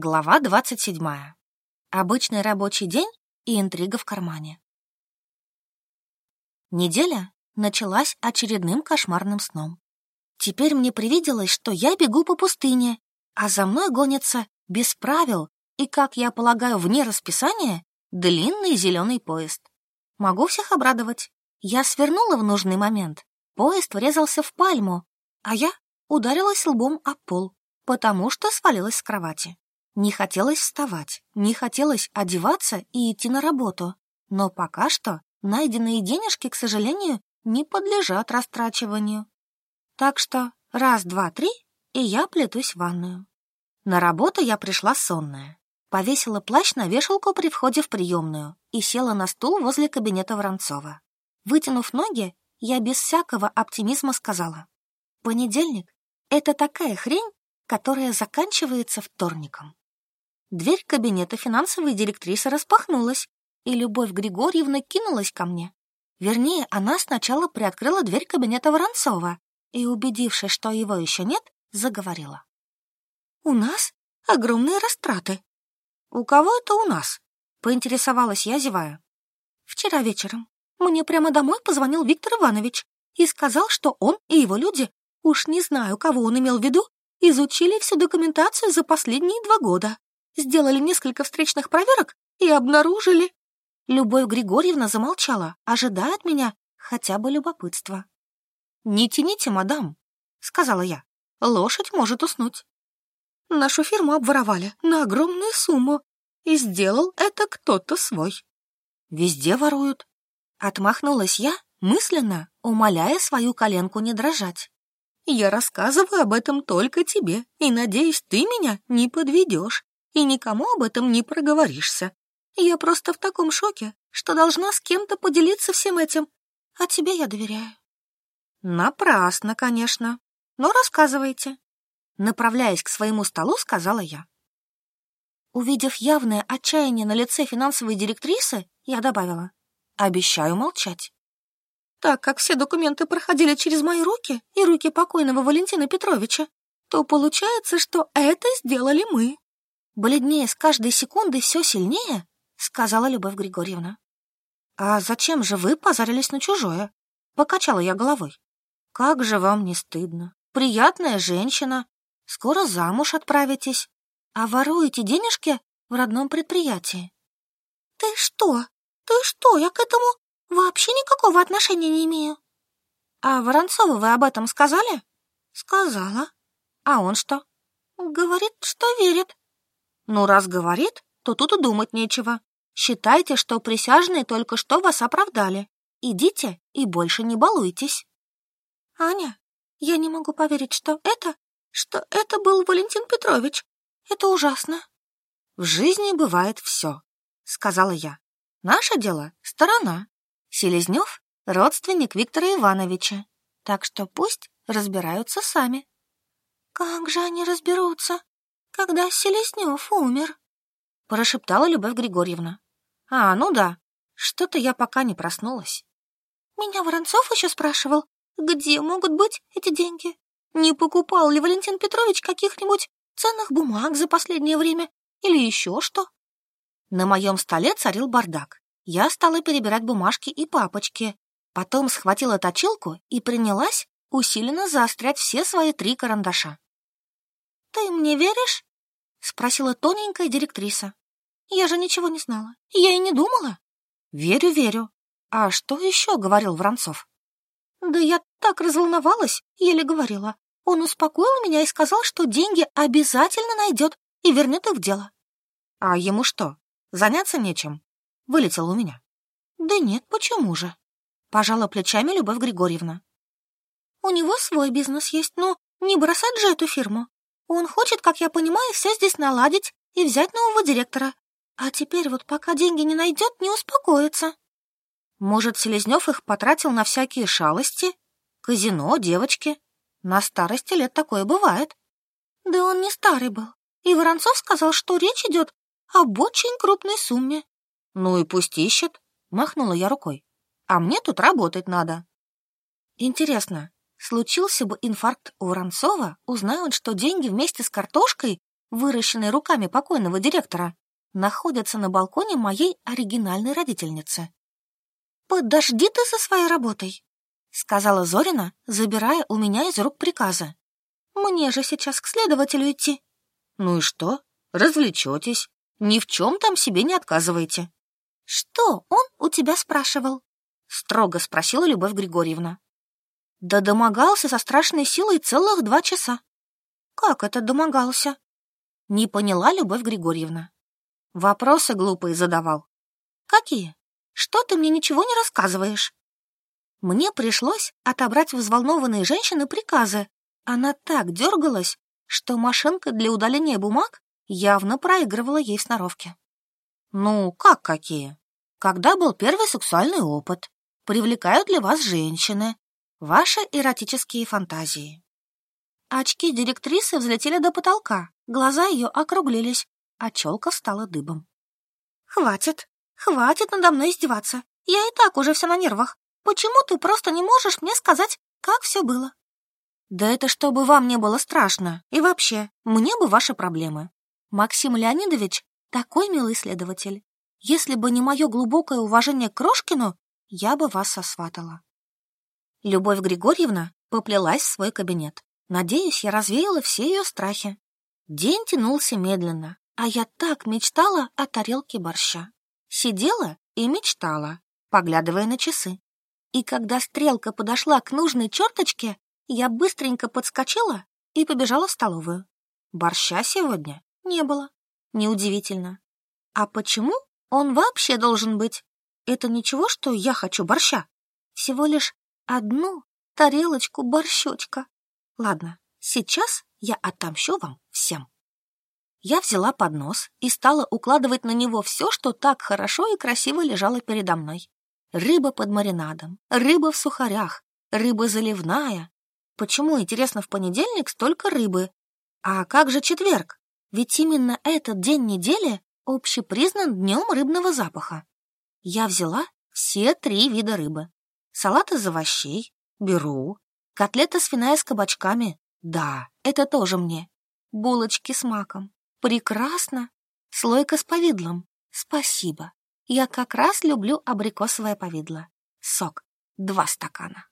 Глава 27. Обычный рабочий день и интрига в кармане. Неделя началась очередным кошмарным сном. Теперь мне привиделось, что я бегу по пустыне, а за мной гонится без правил и, как я полагаю, вне расписания, длинный зеленый поезд. Могу всех обрадовать. Я свернула в нужный момент. Поезд врезался в пальму, а я ударилась лбом об пол, потому что свалилась с кровати. Не хотелось вставать, не хотелось одеваться и идти на работу. Но пока что найденные денежки, к сожалению, не подлежат растрачиванию. Так что раз, два, три, и я плетусь в ванную. На работу я пришла сонная. Повесила плащ на вешалку при входе в приемную и села на стул возле кабинета Воронцова. Вытянув ноги, я без всякого оптимизма сказала. Понедельник — это такая хрень, которая заканчивается вторником. Дверь кабинета финансовой директрисы распахнулась, и Любовь Григорьевна кинулась ко мне. Вернее, она сначала приоткрыла дверь кабинета Воронцова и, убедившись, что его еще нет, заговорила. «У нас огромные растраты». «У кого это у нас?» — поинтересовалась я, зевая. «Вчера вечером мне прямо домой позвонил Виктор Иванович и сказал, что он и его люди, уж не знаю, кого он имел в виду, изучили всю документацию за последние два года сделали несколько встречных проверок и обнаружили... Любовь Григорьевна замолчала, ожидая от меня хотя бы любопытства. «Не тяните, мадам», — сказала я. «Лошадь может уснуть». Нашу фирму обворовали на огромную сумму, и сделал это кто-то свой. Везде воруют. Отмахнулась я, мысленно, умоляя свою коленку не дрожать. Я рассказываю об этом только тебе, и, надеюсь, ты меня не подведешь и никому об этом не проговоришься. Я просто в таком шоке, что должна с кем-то поделиться всем этим, а тебе я доверяю. Напрасно, конечно, но рассказывайте. Направляясь к своему столу, сказала я. Увидев явное отчаяние на лице финансовой директрисы, я добавила, обещаю молчать. Так как все документы проходили через мои руки и руки покойного Валентина Петровича, то получается, что это сделали мы бледнее с каждой секундой все сильнее, сказала Любовь Григорьевна. А зачем же вы позарились на чужое? Покачала я головой. Как же вам не стыдно? Приятная женщина. Скоро замуж отправитесь, а воруете денежки в родном предприятии. Ты что? Ты что? Я к этому вообще никакого отношения не имею. А Воронцову вы об этом сказали? Сказала. А он что? Говорит, что верит. Ну, раз говорит, то тут и думать нечего. Считайте, что присяжные только что вас оправдали. Идите и больше не балуйтесь. Аня, я не могу поверить, что это, что это был Валентин Петрович. Это ужасно. В жизни бывает все, сказала я. Наше дело — сторона. Селезнев — родственник Виктора Ивановича, так что пусть разбираются сами. Как же они разберутся? Когда Селезнев умер», — прошептала Любовь Григорьевна. «А, ну да, что-то я пока не проснулась». «Меня Воронцов еще спрашивал, где могут быть эти деньги? Не покупал ли Валентин Петрович каких-нибудь ценных бумаг за последнее время или еще что?» На моем столе царил бардак. Я стала перебирать бумажки и папочки, потом схватила точилку и принялась усиленно заострять все свои три карандаша. «Ты мне веришь?» — спросила тоненькая директриса. «Я же ничего не знала. Я и не думала». «Верю, верю. А что еще?» — говорил Воронцов. «Да я так разволновалась, еле говорила. Он успокоил меня и сказал, что деньги обязательно найдет и вернет их в дело». «А ему что, заняться нечем?» — вылетел у меня. «Да нет, почему же?» — пожала плечами Любовь Григорьевна. «У него свой бизнес есть, но не бросать же эту фирму. Он хочет, как я понимаю, все здесь наладить и взять нового директора. А теперь вот пока деньги не найдет, не успокоится. Может, Селезнев их потратил на всякие шалости? Казино, девочки. На старости лет такое бывает. Да он не старый был. И Воронцов сказал, что речь идет об очень крупной сумме. Ну и пусть ищет, махнула я рукой. А мне тут работать надо. Интересно, Случился бы инфаркт у Воронцова, узнай он, что деньги вместе с картошкой выращенный руками покойного директора, находятся на балконе моей оригинальной родительницы. «Подожди ты со своей работой», — сказала Зорина, забирая у меня из рук приказы. «Мне же сейчас к следователю идти». «Ну и что? Развлечетесь. Ни в чем там себе не отказываете». «Что он у тебя спрашивал?» — строго спросила Любовь Григорьевна. «Да домогался со страшной силой целых два часа». «Как это домогался?» Не поняла Любовь Григорьевна. Вопросы глупые задавал. «Какие? Что ты мне ничего не рассказываешь?» Мне пришлось отобрать у взволнованной женщины приказы. Она так дергалась, что машинка для удаления бумаг явно проигрывала ей в сноровке. «Ну, как какие? Когда был первый сексуальный опыт? Привлекают ли вас женщины? Ваши эротические фантазии?» Очки директрисы взлетели до потолка. Глаза ее округлились, а челка стала дыбом. «Хватит, хватит надо мной издеваться. Я и так уже все на нервах. Почему ты просто не можешь мне сказать, как все было?» «Да это чтобы вам не было страшно. И вообще, мне бы ваши проблемы. Максим Леонидович такой милый следователь. Если бы не мое глубокое уважение к Крошкину, я бы вас сосватала». Любовь Григорьевна поплелась в свой кабинет. Надеюсь, я развеяла все ее страхи. День тянулся медленно, а я так мечтала о тарелке борща. Сидела и мечтала, поглядывая на часы. И когда стрелка подошла к нужной черточке, я быстренько подскочила и побежала в столовую. Борща сегодня не было. Неудивительно. А почему он вообще должен быть? Это ничего, что я хочу борща. Всего лишь одну тарелочку борщочка. Ладно, сейчас я отомщу вам всем. Я взяла поднос и стала укладывать на него все, что так хорошо и красиво лежало передо мной. Рыба под маринадом, рыба в сухарях, рыба заливная. Почему, интересно, в понедельник столько рыбы? А как же четверг? Ведь именно этот день недели общепризнан днем рыбного запаха. Я взяла все три вида рыбы. Салат из овощей беру, котлета свиная с кабачками да, это тоже мне. Булочки с маком. Прекрасно. Слойка с повидлом. Спасибо. Я как раз люблю абрикосовое повидло. Сок. Два стакана.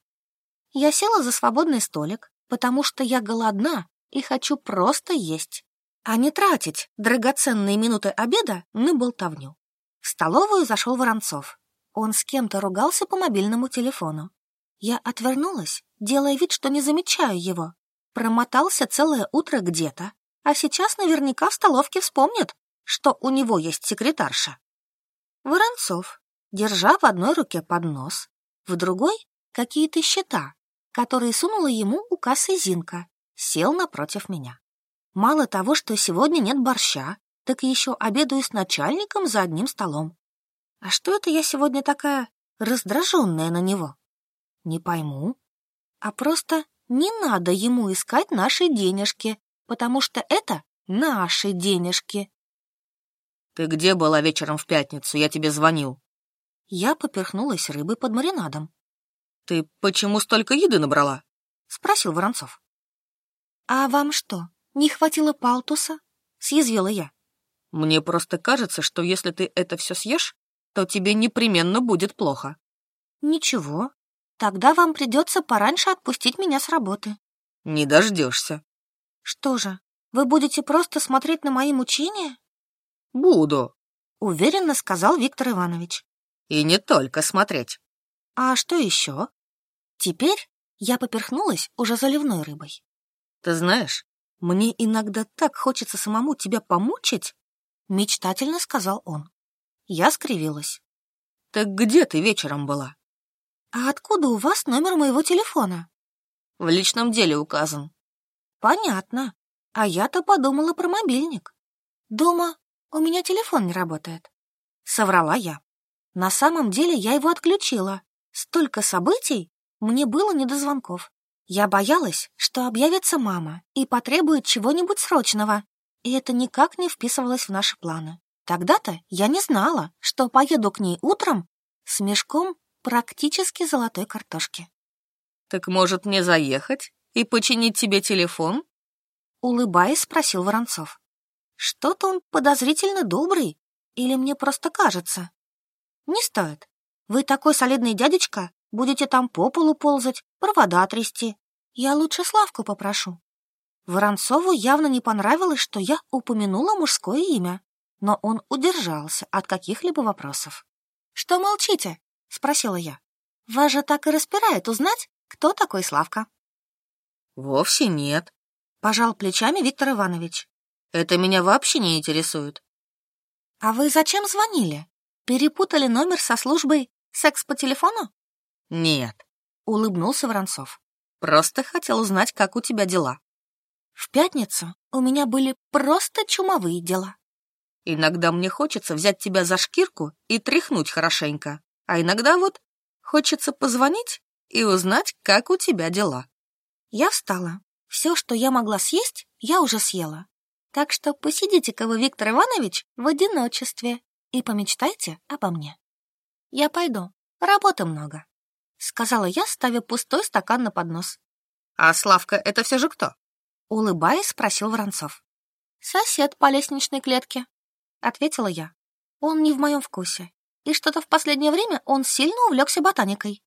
Я села за свободный столик, потому что я голодна и хочу просто есть, а не тратить драгоценные минуты обеда на болтовню. В столовую зашел Воронцов. Он с кем-то ругался по мобильному телефону. Я отвернулась, делая вид, что не замечаю его, Промотался целое утро где-то, а сейчас наверняка в столовке вспомнит, что у него есть секретарша. Воронцов, держа в одной руке поднос, в другой — какие-то счета, которые сунула ему у кассы Зинка, сел напротив меня. Мало того, что сегодня нет борща, так еще обедаю с начальником за одним столом. А что это я сегодня такая раздраженная на него? Не пойму. А просто не надо ему искать наши денежки, потому что это наши денежки. Ты где была вечером в пятницу? Я тебе звонил. Я поперхнулась рыбой под маринадом. Ты почему столько еды набрала? Спросил Воронцов. А вам что, не хватило палтуса? Съязвила я. Мне просто кажется, что если ты это все съешь, то тебе непременно будет плохо. Ничего, Тогда вам придется пораньше отпустить меня с работы. Не дождешься. Что же, вы будете просто смотреть на мои мучения? Буду, уверенно сказал Виктор Иванович. И не только смотреть. А что еще? Теперь я поперхнулась уже заливной рыбой. Ты знаешь, мне иногда так хочется самому тебя помучить, мечтательно сказал он. Я скривилась. Так где ты вечером была? «А откуда у вас номер моего телефона?» «В личном деле указан». «Понятно. А я-то подумала про мобильник. Дома у меня телефон не работает». Соврала я. На самом деле я его отключила. Столько событий, мне было не до звонков. Я боялась, что объявится мама и потребует чего-нибудь срочного, и это никак не вписывалось в наши планы. Тогда-то я не знала, что поеду к ней утром с мешком практически золотой картошки. «Так, может, мне заехать и починить тебе телефон?» Улыбаясь, спросил Воронцов. Что-то он подозрительно добрый. Или мне просто кажется? Не стоит. Вы такой солидный дядечка, будете там по полу ползать, провода трясти. Я лучше Славку попрошу. Воронцову явно не понравилось, что я упомянула мужское имя, но он удержался от каких-либо вопросов. «Что молчите?» — спросила я. «Вас же так и распирает узнать, кто такой Славка». «Вовсе нет», — пожал плечами Виктор Иванович. «Это меня вообще не интересует». «А вы зачем звонили? Перепутали номер со службой секс по телефону?» «Нет», — улыбнулся Воронцов. «Просто хотел узнать, как у тебя дела». «В пятницу у меня были просто чумовые дела». Иногда мне хочется взять тебя за шкирку и тряхнуть хорошенько, а иногда вот хочется позвонить и узнать, как у тебя дела. Я встала. Все, что я могла съесть, я уже съела. Так что посидите-ка вы, Виктор Иванович, в одиночестве и помечтайте обо мне. Я пойду, работы много, — сказала я, ставя пустой стакан на поднос. А Славка — это все же кто? Улыбаясь, спросил Воронцов. Сосед по лестничной клетке. — ответила я. «Он не в моем вкусе, и что-то в последнее время он сильно увлекся ботаникой».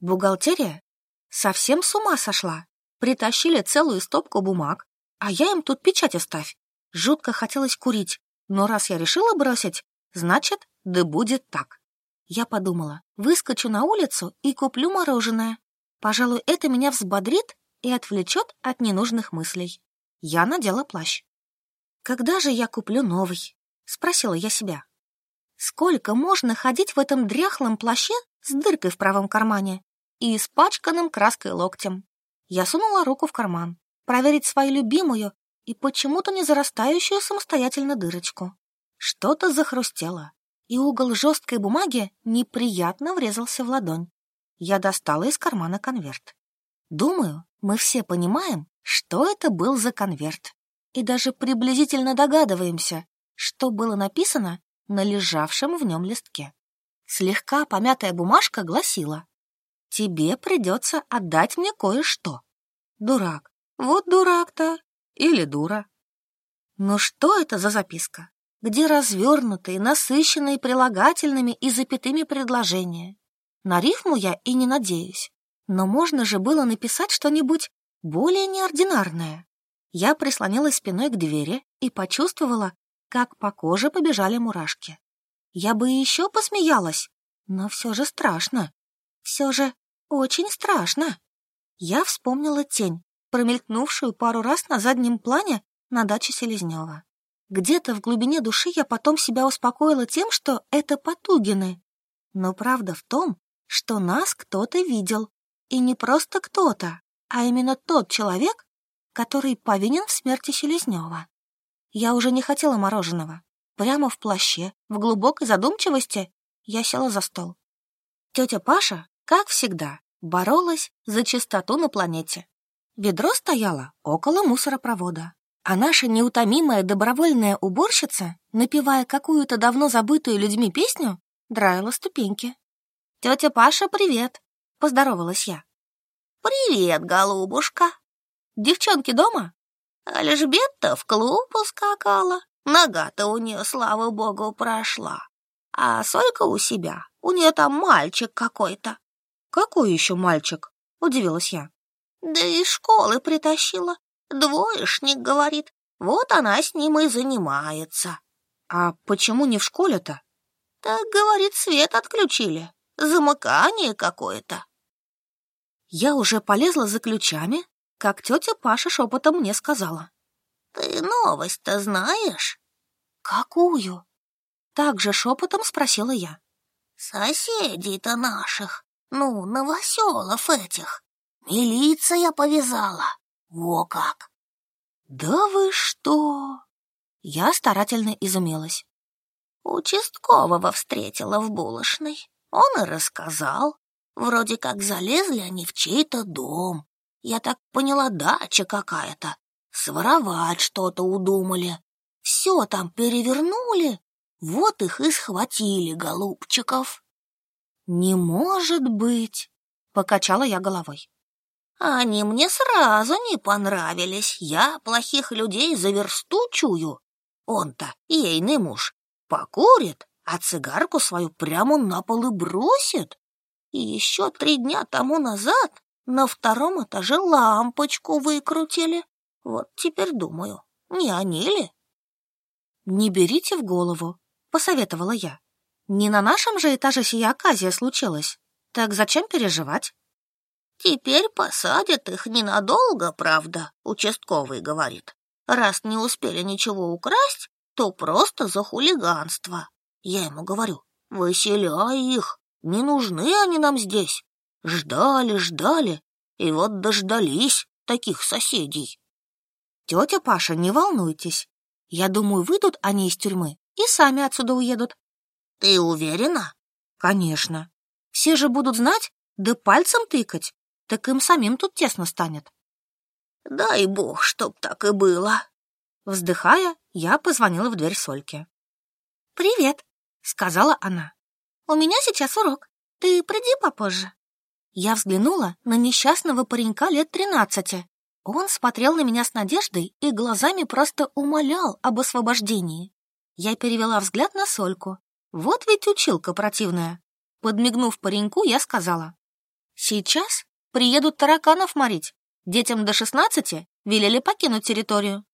Бухгалтерия совсем с ума сошла. Притащили целую стопку бумаг, а я им тут печать оставь. Жутко хотелось курить, но раз я решила бросить, значит, да будет так. Я подумала, выскочу на улицу и куплю мороженое. Пожалуй, это меня взбодрит и отвлечет от ненужных мыслей. Я надела плащ. «Когда же я куплю новый?» — спросила я себя. «Сколько можно ходить в этом дряхлом плаще с дыркой в правом кармане и испачканным краской локтем?» Я сунула руку в карман, проверить свою любимую и почему-то не зарастающую самостоятельно дырочку. Что-то захрустело, и угол жесткой бумаги неприятно врезался в ладонь. Я достала из кармана конверт. Думаю, мы все понимаем, что это был за конверт и даже приблизительно догадываемся, что было написано на лежавшем в нем листке. Слегка помятая бумажка гласила «Тебе придется отдать мне кое-что». Дурак. Вот дурак-то. Или дура. Но что это за записка? Где развернутые, насыщенные прилагательными и запятыми предложения? На рифму я и не надеюсь. Но можно же было написать что-нибудь более неординарное. Я прислонилась спиной к двери и почувствовала, как по коже побежали мурашки. Я бы еще посмеялась, но все же страшно. Все же очень страшно. Я вспомнила тень, промелькнувшую пару раз на заднем плане на даче Селезнева. Где-то в глубине души я потом себя успокоила тем, что это Потугины. Но правда в том, что нас кто-то видел. И не просто кто-то, а именно тот человек, который повинен в смерти Селезнева. Я уже не хотела мороженого. Прямо в плаще, в глубокой задумчивости, я села за стол. Тетя Паша, как всегда, боролась за чистоту на планете. Ведро стояло около мусоропровода, а наша неутомимая добровольная уборщица, напевая какую-то давно забытую людьми песню, драила ступеньки. «Тетя Паша, привет!» — поздоровалась я. «Привет, голубушка!» Девчонки дома? А Лежбетта в клуб ускакала. Нога-то у нее, слава богу, прошла. А Сойка у себя. У нее там мальчик какой-то. Какой еще мальчик? Удивилась я. Да из школы притащила. Двоечник, говорит. Вот она с ним и занимается. А почему не в школе-то? Так, говорит, свет отключили. Замыкание какое-то. Я уже полезла за ключами, как тетя Паша шепотом мне сказала. «Ты новость-то знаешь?» «Какую?» Так же шепотом спросила я. «Соседей-то наших, ну, новоселов этих, милиция повязала, во как!» «Да вы что?» Я старательно изумилась. Участкового встретила в булочной. Он и рассказал. Вроде как залезли они в чей-то дом, я так поняла, дача какая-то. Своровать что-то удумали. Все там перевернули. Вот их и схватили, голубчиков. Не может быть, покачала я головой. Они мне сразу не понравились. Я плохих людей за версту чую. Он-то, ейный муж, покурит, а цигарку свою прямо на пол и бросит. И еще три дня тому назад на втором этаже лампочку выкрутили. Вот теперь думаю, не они ли? «Не берите в голову», — посоветовала я. «Не на нашем же этаже сия оказия случилась. Так зачем переживать?» «Теперь посадят их ненадолго, правда», — участковый говорит. «Раз не успели ничего украсть, то просто за хулиганство». Я ему говорю, «Выселяй их, не нужны они нам здесь. Ждали, ждали, и вот дождались таких соседей». «Тетя Паша, не волнуйтесь. Я думаю, выйдут они из тюрьмы и сами отсюда уедут». «Ты уверена?» «Конечно. Все же будут знать, да пальцем тыкать, так им самим тут тесно станет». «Дай бог, чтоб так и было». Вздыхая, я позвонила в дверь Сольке. «Привет», — сказала она. «У меня сейчас урок. Ты приди попозже». Я взглянула на несчастного паренька лет тринадцати. Он смотрел на меня с надеждой и глазами просто умолял об освобождении. Я перевела взгляд на Сольку. Вот ведь училка противная. Подмигнув пареньку, я сказала. «Сейчас приедут тараканов морить. Детям до шестнадцати велели покинуть территорию».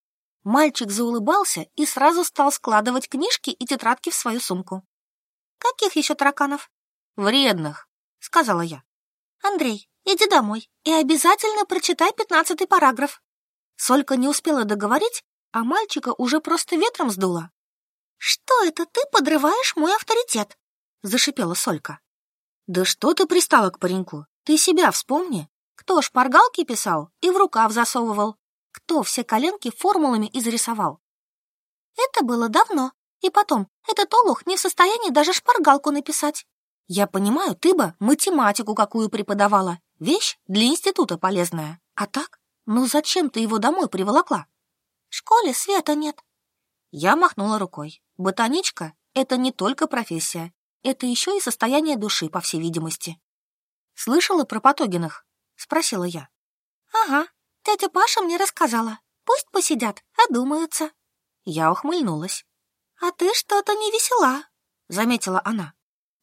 Мальчик заулыбался и сразу стал складывать книжки и тетрадки в свою сумку. «Каких еще тараканов?» «Вредных», — сказала я. «Андрей, иди домой и обязательно прочитай пятнадцатый параграф». Солька не успела договорить, а мальчика уже просто ветром сдуло. «Что это ты подрываешь мой авторитет?» — зашипела Солька. «Да что ты пристала к пареньку? Ты себя вспомни. Кто шпаргалки писал и в рукав засовывал? кто все коленки формулами изрисовал. Это было давно. И потом, этот олух не в состоянии даже шпаргалку написать. Я понимаю, ты бы математику какую преподавала. Вещь для института полезная. А так? Ну зачем ты его домой приволокла? В школе света нет. Я махнула рукой. Ботаничка — это не только профессия. Это еще и состояние души, по всей видимости. «Слышала про Потогиных?» — спросила я. «Ага, Тетя Паша мне рассказала. Пусть посидят, одумаются. Я ухмыльнулась. А ты что-то не весела, заметила она.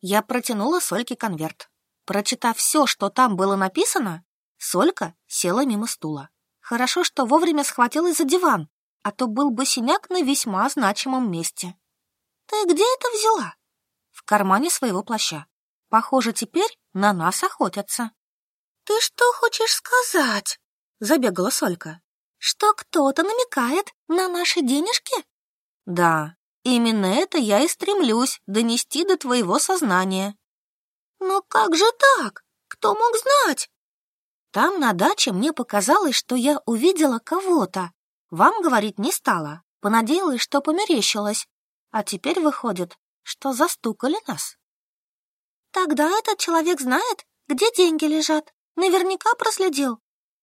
Я протянула Сольке конверт. Прочитав все, что там было написано, Солька села мимо стула. Хорошо, что вовремя схватилась за диван, а то был бы синяк на весьма значимом месте. «Ты где это взяла?» «В кармане своего плаща. Похоже, теперь на нас охотятся». «Ты что хочешь сказать?» забегала Солька. «Что кто-то намекает на наши денежки?» «Да, именно это я и стремлюсь донести до твоего сознания». «Но как же так? Кто мог знать?» «Там на даче мне показалось, что я увидела кого-то. Вам говорить не стала, понадеялась, что померещилась. А теперь выходит, что застукали нас». «Тогда этот человек знает, где деньги лежат. Наверняка проследил.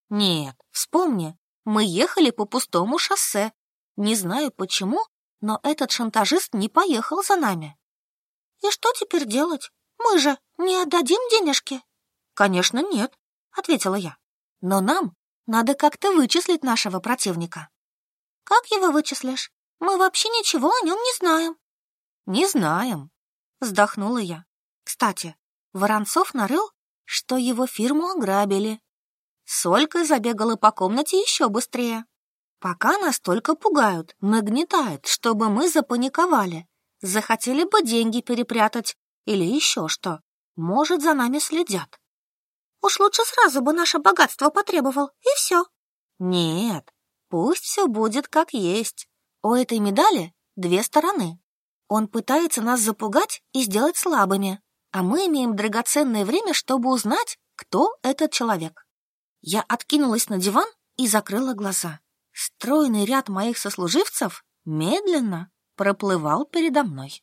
Нет, вспомни, мы ехали по пустому шоссе. Не знаю почему, но этот шантажист не поехал за нами. И что теперь делать? Мы же не отдадим денежки? Конечно, нет, ответила я. Но нам надо как-то вычислить нашего противника. Как его вычислишь? Мы вообще ничего о нем не знаем. Не знаем, вздохнула я. Кстати, Воронцов нарыл, что его фирму ограбили, Солька забегала по комнате еще быстрее. Пока нас только пугают, нагнетают, чтобы мы запаниковали. Захотели бы деньги перепрятать или еще что. Может, за нами следят. Уж лучше сразу бы наше богатство потребовал, и все. Нет, пусть все будет как есть. У этой медали две стороны. Он пытается нас запугать и сделать слабыми, а мы имеем драгоценное время, чтобы узнать, кто этот человек. Я откинулась на диван и закрыла глаза. Стройный ряд моих сослуживцев медленно проплывал передо мной.